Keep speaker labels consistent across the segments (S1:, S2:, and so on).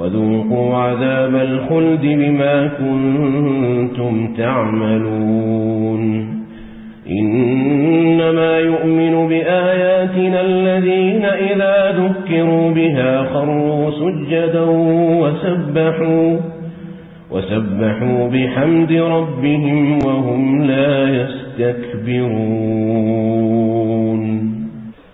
S1: وذوقوا عذاب الخلد بما كنتم تعملون. إنما يؤمن بآياتنا الذين إذا ذكروا بها خروا سجدا وسبحوا وسبحوا بحمد ربهم وهم لا يستكبرون.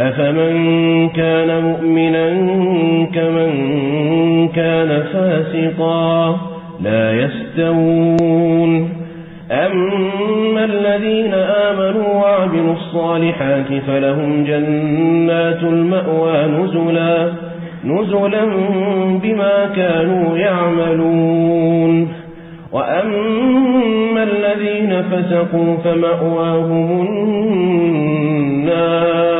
S1: أفمن كان مؤمنا كمن باسطا لا يستوون أما الذين آمنوا وعملوا الصالحات فلهم جنات المأوى نزلا نزلا بما كانوا يعملون وأما الذين فسقوا فمأواهم النار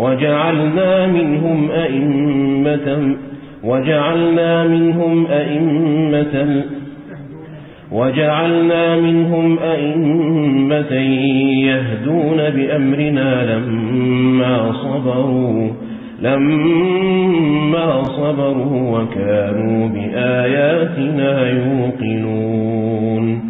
S1: وجعلنا منهم أئمة وجعلنا منهم أئمة وجعلنا منهم أئمة يهدون بأمرنا لما صبروا لما صبروا وكانوا بآياتنا يوقنون.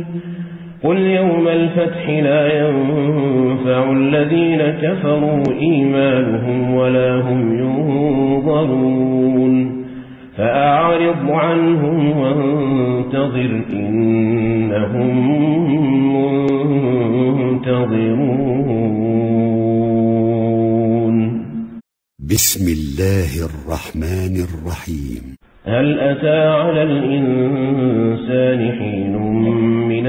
S1: قل يوم الفتح لا ينفع الذين كفروا إيمانهم ولا هم ينظرون فأعرض عنهم وانتظر إنهم منتظرون.
S2: بسم الله الرحمن الرحيم.
S1: هل أتى على الإنسان حين